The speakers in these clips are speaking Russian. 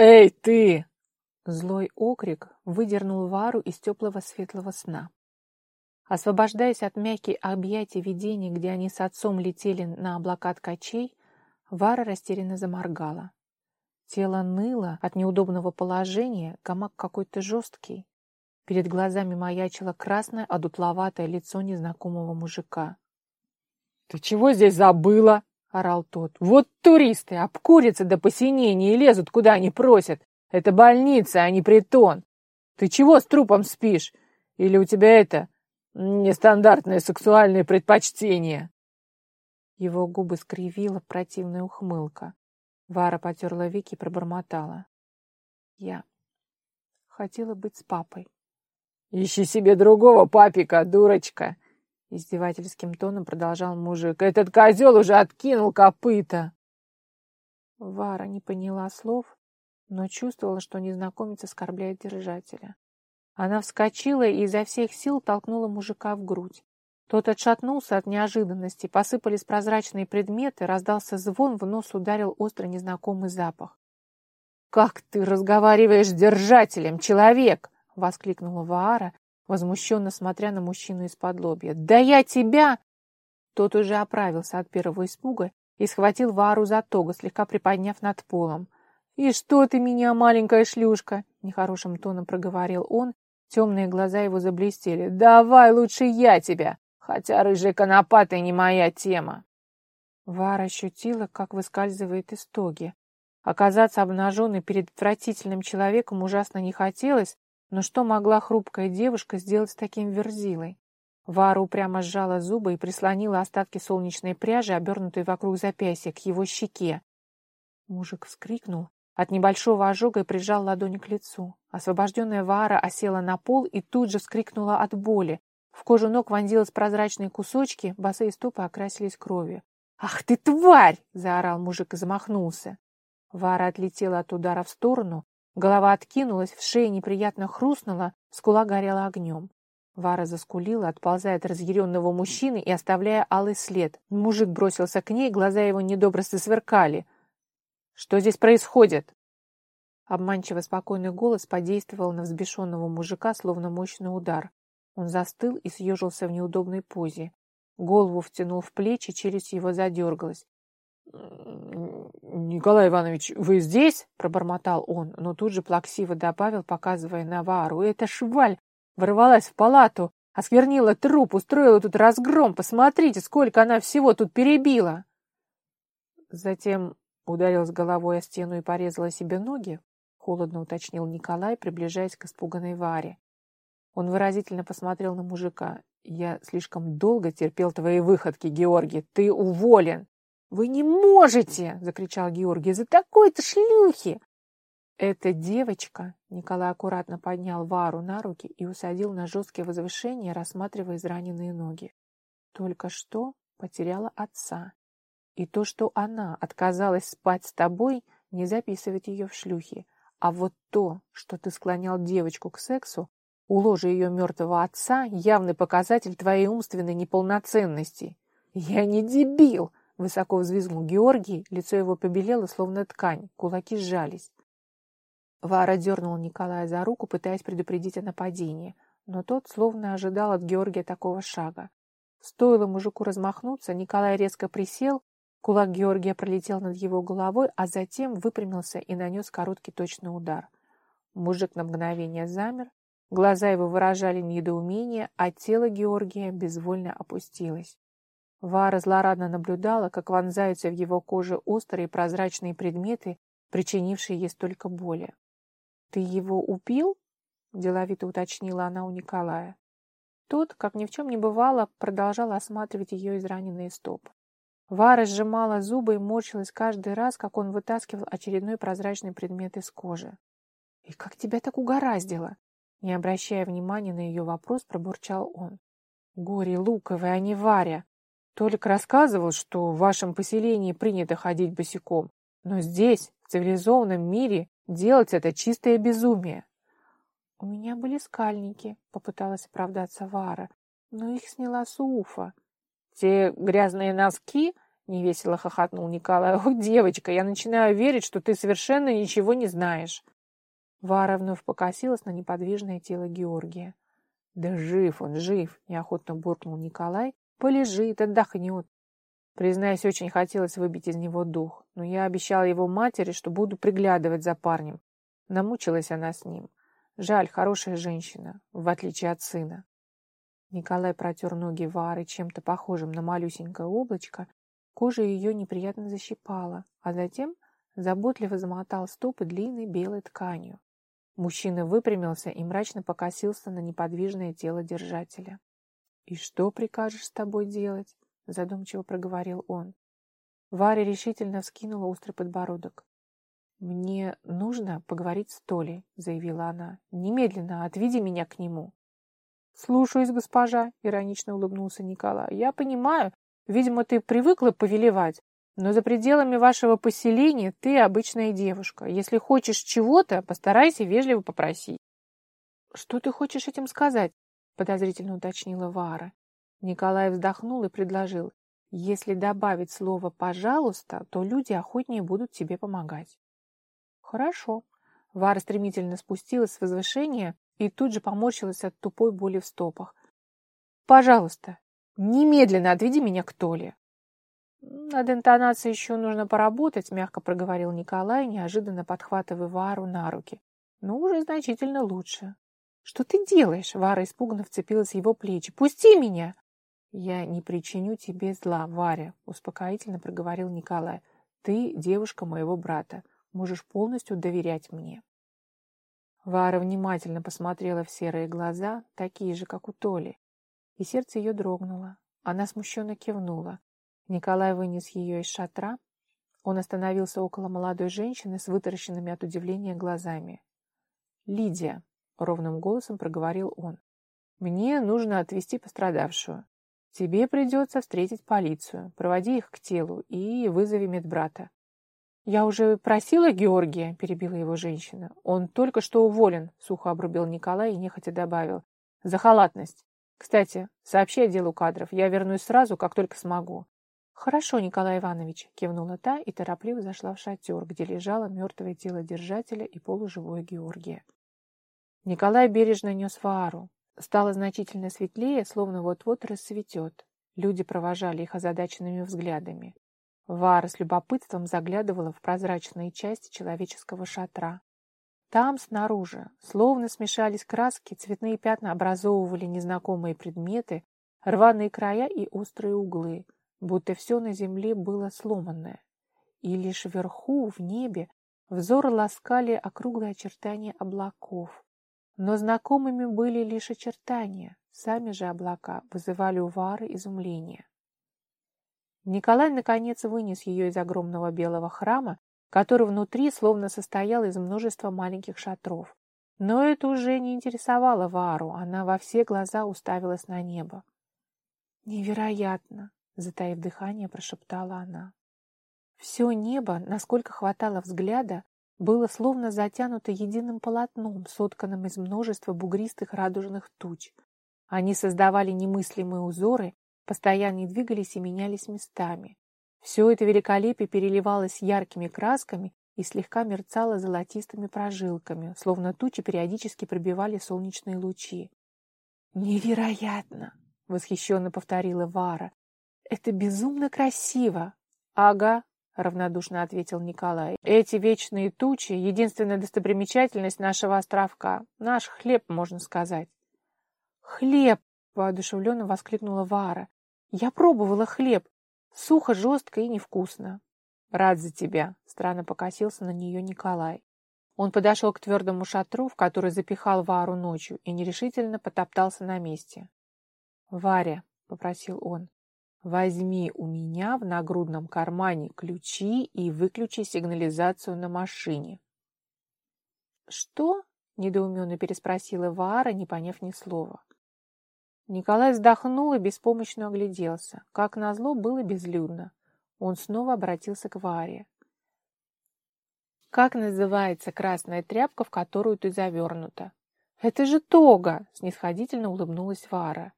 «Эй, ты!» Злой окрик выдернул Вару из теплого светлого сна. Освобождаясь от мягких объятий видений, где они с отцом летели на облака ткачей, Вара растерянно заморгала. Тело ныло от неудобного положения, гамак какой-то жесткий. Перед глазами маячило красное, одутловатое лицо незнакомого мужика. «Ты чего здесь забыла?» — орал тот. «Вот туристы обкурятся до посинения и лезут, куда они просят. Это больница, а не притон. Ты чего с трупом спишь? Или у тебя это нестандартное сексуальное предпочтение?» Его губы скривила противная ухмылка. Вара потерла веки и пробормотала. «Я хотела быть с папой». «Ищи себе другого папика, дурочка!» Издевательским тоном продолжал мужик. «Этот козел уже откинул копыта!» Вара не поняла слов, но чувствовала, что незнакомец оскорбляет держателя. Она вскочила и изо всех сил толкнула мужика в грудь. Тот отшатнулся от неожиданности, посыпались прозрачные предметы, раздался звон, в нос ударил острый незнакомый запах. «Как ты разговариваешь с держателем, человек!» — воскликнула Ваара, возмущенно смотря на мужчину из-под лобья. «Да я тебя!» Тот уже оправился от первого испуга и схватил Вару за того, слегка приподняв над полом. «И что ты меня, маленькая шлюшка?» — нехорошим тоном проговорил он. Темные глаза его заблестели. «Давай лучше я тебя, хотя рыжая конопатая не моя тема». Вара ощутила, как выскальзывает из тоги. Оказаться обнаженной перед отвратительным человеком ужасно не хотелось, но что могла хрупкая девушка сделать с таким верзилой? Вара упрямо сжала зубы и прислонила остатки солнечной пряжи, обернутой вокруг запястья, к его щеке. Мужик вскрикнул, от небольшого ожога и прижал ладони к лицу. Освобожденная Вара осела на пол и тут же вскрикнула от боли. В кожу ног вонзились прозрачные кусочки, босые стопы окрасились кровью. «Ах ты, тварь!» — заорал мужик и замахнулся. Вара отлетела от удара в сторону, Голова откинулась, в шее неприятно хрустнула, скула горела огнем. Вара заскулила, отползая от разъяренного мужчины и оставляя алый след. Мужик бросился к ней, глаза его недобро сверкали. «Что здесь происходит?» Обманчиво спокойный голос подействовал на взбешенного мужика, словно мощный удар. Он застыл и съежился в неудобной позе. Голову втянул в плечи, челюсть его задергалась. «Николай Иванович, вы здесь?» — пробормотал он, но тут же плаксиво добавил, показывая на Вару. «Эта шваль ворвалась в палату, осквернила труп, устроила тут разгром. Посмотрите, сколько она всего тут перебила!» Затем ударил с головой о стену и порезала себе ноги, холодно уточнил Николай, приближаясь к испуганной Варе. Он выразительно посмотрел на мужика. «Я слишком долго терпел твои выходки, Георгий. Ты уволен!» «Вы не можете!» — закричал Георгий. «За такой-то шлюхи!» «Эта девочка...» — Николай аккуратно поднял Вару на руки и усадил на жесткие возвышения, рассматривая израненные ноги. «Только что потеряла отца. И то, что она отказалась спать с тобой, не записывать ее в шлюхи. А вот то, что ты склонял девочку к сексу, у ложа ее мертвого отца, явный показатель твоей умственной неполноценности. Я не дебил!» Высоко взвизгнул Георгий, лицо его побелело, словно ткань, кулаки сжались. Вара дернула Николая за руку, пытаясь предупредить о нападении, но тот словно ожидал от Георгия такого шага. Стоило мужику размахнуться, Николай резко присел, кулак Георгия пролетел над его головой, а затем выпрямился и нанес короткий точный удар. Мужик на мгновение замер, глаза его выражали недоумение, а тело Георгия безвольно опустилось. Вара злорадно наблюдала, как вонзаются в его коже острые прозрачные предметы, причинившие ей столько боли. «Ты его убил?» — деловито уточнила она у Николая. Тот, как ни в чем не бывало, продолжал осматривать ее израненные стопы. Вара сжимала зубы и морщилась каждый раз, как он вытаскивал очередной прозрачный предмет из кожи. «И как тебя так угораздило?» Не обращая внимания на ее вопрос, пробурчал он. «Горе луковое, а не Варя!» Толик рассказывал, что в вашем поселении принято ходить босиком, но здесь, в цивилизованном мире, делать это чистое безумие. — У меня были скальники, — попыталась оправдаться Вара, — но их сняла Суфа. — Те грязные носки? — невесело хохотнул Николай. «О, девочка, я начинаю верить, что ты совершенно ничего не знаешь». Вара вновь покосилась на неподвижное тело Георгия. «Да жив он, жив!» — неохотно буркнул Николай. «Полежит, отдохнет». Признаюсь, очень хотелось выбить из него дух, но я обещала его матери, что буду приглядывать за парнем. Намучилась она с ним. Жаль, хорошая женщина, в отличие от сына. Николай протер ноги Вары чем-то похожим на малюсенькое облачко. Кожа ее неприятно защипала, а затем заботливо замотал стопы длинной белой тканью. Мужчина выпрямился и мрачно покосился на неподвижное тело держателя. «И что прикажешь с тобой делать?» — задумчиво проговорил он. Варя решительно вскинула острый подбородок. «Мне нужно поговорить с Толей», — заявила она. «Немедленно отведи меня к нему». «Слушаюсь, госпожа», — иронично улыбнулся Николай. «Я понимаю, видимо, ты привыкла повелевать, но за пределами вашего поселения ты обычная девушка. Если хочешь чего-то, постарайся вежливо попросить». «Что ты хочешь этим сказать?» — подозрительно уточнила Вара. Николай вздохнул и предложил. «Если добавить слово «пожалуйста», то люди охотнее будут тебе помогать». «Хорошо». Вара стремительно спустилась с возвышения и тут же поморщилась от тупой боли в стопах. «Пожалуйста, немедленно отведи меня к Толе». «Над интонацией еще нужно поработать», — мягко проговорил Николай, неожиданно подхватывая Вару на руки. «Ну, уже значительно лучше». «Что ты делаешь?» — Вара испуганно вцепилась в его плечи. «Пусти меня!» «Я не причиню тебе зла, Варя», — успокоительно проговорил Николай. «Ты девушка моего брата. Можешь полностью доверять мне». Вара внимательно посмотрела в серые глаза, такие же, как у Толи, и сердце ее дрогнуло. Она смущенно кивнула. Николай вынес ее из шатра. Он остановился около молодой женщины с вытаращенными от удивления глазами. «Лидия», — ровным голосом проговорил он, — «мне нужно отвезти пострадавшую. Тебе придется встретить полицию, проводи их к телу и вызови медбрата. «Я уже просила Георгия», — перебила его женщина. «Он только что уволен», — сухо обрубил Николай и нехотя добавил. «За халатность. Кстати, сообщи отделу кадров. Я вернусь сразу, как только смогу». «Хорошо, Николай Иванович», — кивнула та и торопливо зашла в шатер, где лежало мертвое тело держателя и полуживое Георгия. Николай бережно нес фару. Стало значительно светлее, словно вот-вот рассветет. Люди провожали их озадаченными взглядами. Вара с любопытством заглядывала в прозрачные части человеческого шатра. Там, снаружи, словно смешались краски, цветные пятна образовывали незнакомые предметы, рваные края и острые углы, будто все на земле было сломанное. И лишь вверху, в небе, взор ласкали округлые очертания облаков. Но знакомыми были лишь очертания, сами же облака вызывали у Вары изумление. Николай, наконец, вынес ее из огромного белого храма, который внутри словно состоял из множества маленьких шатров. Но это уже не интересовало Вару, она во все глаза уставилась на небо. «Невероятно!» — затаив дыхание, прошептала она. Все небо, насколько хватало взгляда, было словно затянуто единым полотном, сотканным из множества бугристых радужных туч. Они создавали немыслимые узоры, постоянно двигались и менялись местами. Все это великолепие переливалось яркими красками и слегка мерцало золотистыми прожилками, словно тучи периодически пробивали солнечные лучи. «Невероятно!» — восхищенно повторила Вара. «Это безумно красиво!» «Ага», — равнодушно ответил Николай. «Эти вечные тучи — единственная достопримечательность нашего островка. Наш хлеб, можно сказать». «Хлеб!» — воодушевленно воскликнула Вара. Я пробовала хлеб. Сухо, жестко и невкусно. Рад за тебя, странно покосился на нее Николай. Он подошел к твердому шатру, в который запихал Вару ночью, и нерешительно потоптался на месте. «Варя», — попросил он, — «возьми у меня в нагрудном кармане ключи и выключи сигнализацию на машине». «Что?» — недоуменно переспросила Вара, не поняв ни слова. Николай вздохнул и беспомощно огляделся. Как назло, было безлюдно. Он снова обратился к Варе. «Как называется красная тряпка, в которую ты завернута?» «Это же тога!» — снисходительно улыбнулась Вара.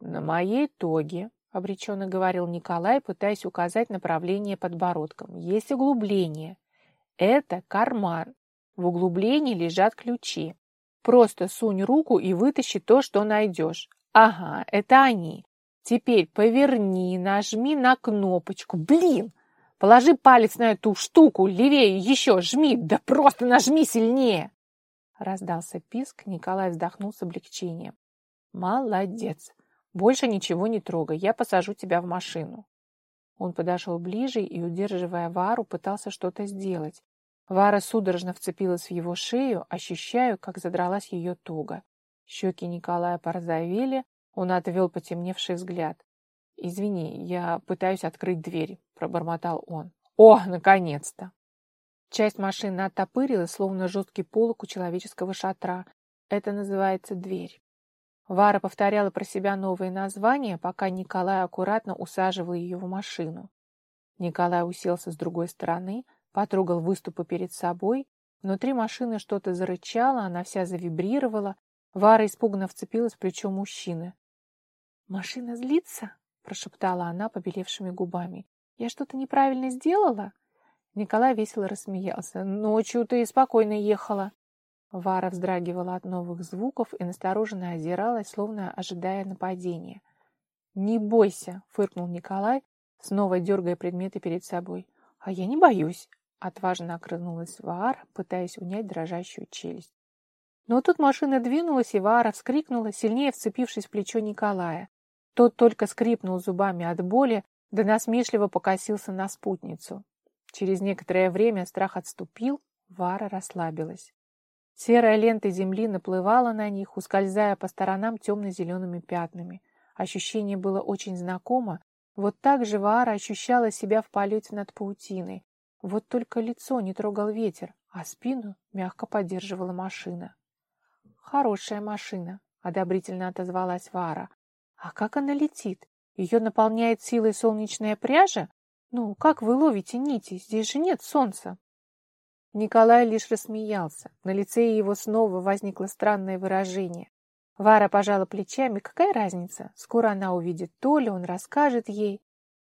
«На моей тоге — обреченно говорил Николай, пытаясь указать направление подбородком. «Есть углубление. Это карман. В углублении лежат ключи. Просто сунь руку и вытащи то, что найдешь. Ага, это они. Теперь поверни, нажми на кнопочку. Блин! Положи палец на эту штуку, левее еще, жми, да просто нажми сильнее!» Раздался писк, Николай вздохнул с облегчением. «Молодец! Больше ничего не трогай, я посажу тебя в машину». Он подошел ближе и, удерживая Вару, пытался что-то сделать. Вара судорожно вцепилась в его шею, ощущая, как задралась ее туго. Щеки Николая порозовели, он отвел потемневший взгляд. «Извини, я пытаюсь открыть дверь», — пробормотал он. «О, наконец-то!» Часть машины оттопырилась, словно жесткий полок у человеческого шатра. Это называется дверь. Вара повторяла про себя новые названия, пока Николай аккуратно усаживал ее в машину. Николай уселся с другой стороны, потрогал выступы перед собой. Внутри машины что-то зарычало, она вся завибрировала. Вара испуганно вцепилась в плечо мужчины. «Машина злится?» прошептала она побелевшими губами. «Я что-то неправильно сделала?» Николай весело рассмеялся. «Ночью ты спокойно ехала». Вара вздрагивала от новых звуков и настороженно озиралась, словно ожидая нападения. «Не бойся!» — фыркнул Николай, снова дергая предметы перед собой. «А я не боюсь!» — отважно окрынулась Вара, пытаясь унять дрожащую челюсть. Но тут машина двинулась, и Вара вскрикнула, сильнее вцепившись в плечо Николая. Тот только скрипнул зубами от боли, да насмешливо покосился на спутницу. Через некоторое время страх отступил, Вара расслабилась. Серая лента земли наплывала на них, ускользая по сторонам темно-зелеными пятнами. Ощущение было очень знакомо. Вот так же Вара ощущала себя в полете над паутиной. Вот только лицо не трогал ветер, а спину мягко поддерживала машина. «Хорошая машина», — одобрительно отозвалась Вара. А как она летит? Ее наполняет силой солнечная пряжа? Ну, как вы ловите нити? Здесь же нет солнца. Николай лишь рассмеялся. На лице его снова возникло странное выражение. Вара пожала плечами. Какая разница? Скоро она увидит Толю, он расскажет ей.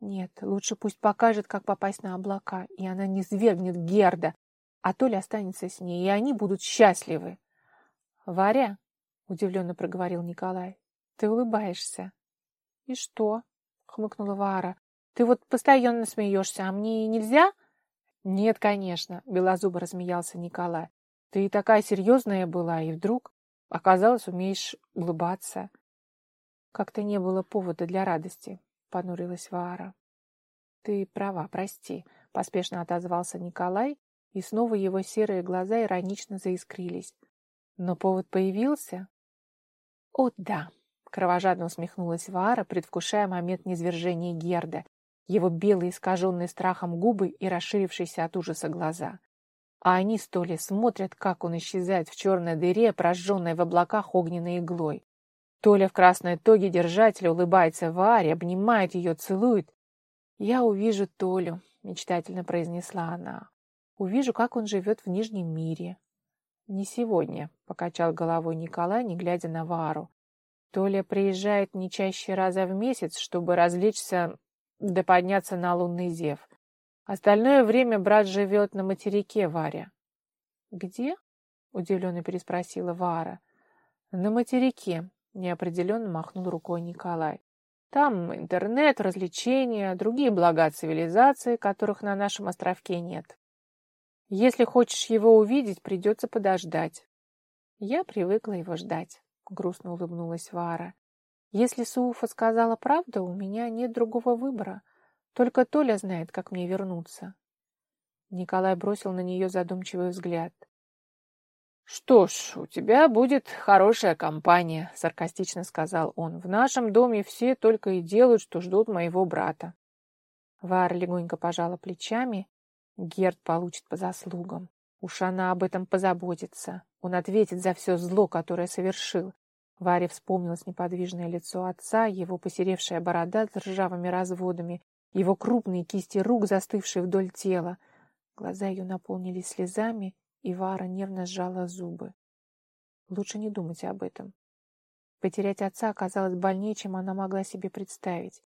Нет, лучше пусть покажет, как попасть на облака, и она не свергнет Герда, а Толя останется с ней, и они будут счастливы. — Варя, — удивленно проговорил Николай, ты улыбаешься. — И что? — хмыкнула Вара. — Ты вот постоянно смеешься, а мне нельзя? — Нет, конечно, — белозубо размеялся Николай. — Ты такая серьезная была, и вдруг оказалось, умеешь улыбаться. — Как-то не было повода для радости, — понурилась Вара. — Ты права, прости, — поспешно отозвался Николай, и снова его серые глаза иронично заискрились. Но повод появился? — О, да! Кровожадно усмехнулась Ваара, предвкушая момент низвержения Герда, его белые, искаженные страхом губы и расширившиеся от ужаса глаза. А они с Толей смотрят, как он исчезает в черной дыре, прожженной в облаках огненной иглой. Толя в красной тоге держателя улыбается Варе, обнимает ее, целует. «Я увижу Толю», — мечтательно произнесла она. «Увижу, как он живет в Нижнем мире». «Не сегодня», — покачал головой Николай, не глядя на Вару. Толя приезжает не чаще раза в месяц, чтобы развлечься да подняться на лунный зев. Остальное время брат живет на материке Варя. «Где?» — удивленно переспросила Вара. «На материке», — неопределенно махнул рукой Николай. «Там интернет, развлечения, другие блага цивилизации, которых на нашем островке нет. Если хочешь его увидеть, придется подождать». Я привыкла его ждать. — грустно улыбнулась Вара. «Если Сууфа сказала правду, у меня нет другого выбора. Только Толя знает, как мне вернуться». Николай бросил на нее задумчивый взгляд. «Что ж, у тебя будет хорошая компания», — саркастично сказал он. «В нашем доме все только и делают, что ждут моего брата». Вара легонько пожала плечами. Герд получит по заслугам. Уж она об этом позаботится. Он ответит за все зло, которое совершил. Варе вспомнилось неподвижное лицо отца, его посеревшая борода с ржавыми разводами, его крупные кисти рук, застывшие вдоль тела. Глаза ее наполнились слезами, и Вара нервно сжала зубы. Лучше не думать об этом. Потерять отца оказалось больнее, чем она могла себе представить.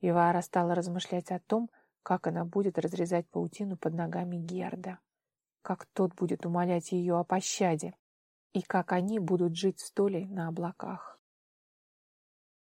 И Вара стала размышлять о том, как она будет разрезать паутину под ногами Герда, как тот будет умолять ее о пощаде, и как они будут жить в столе на облаках.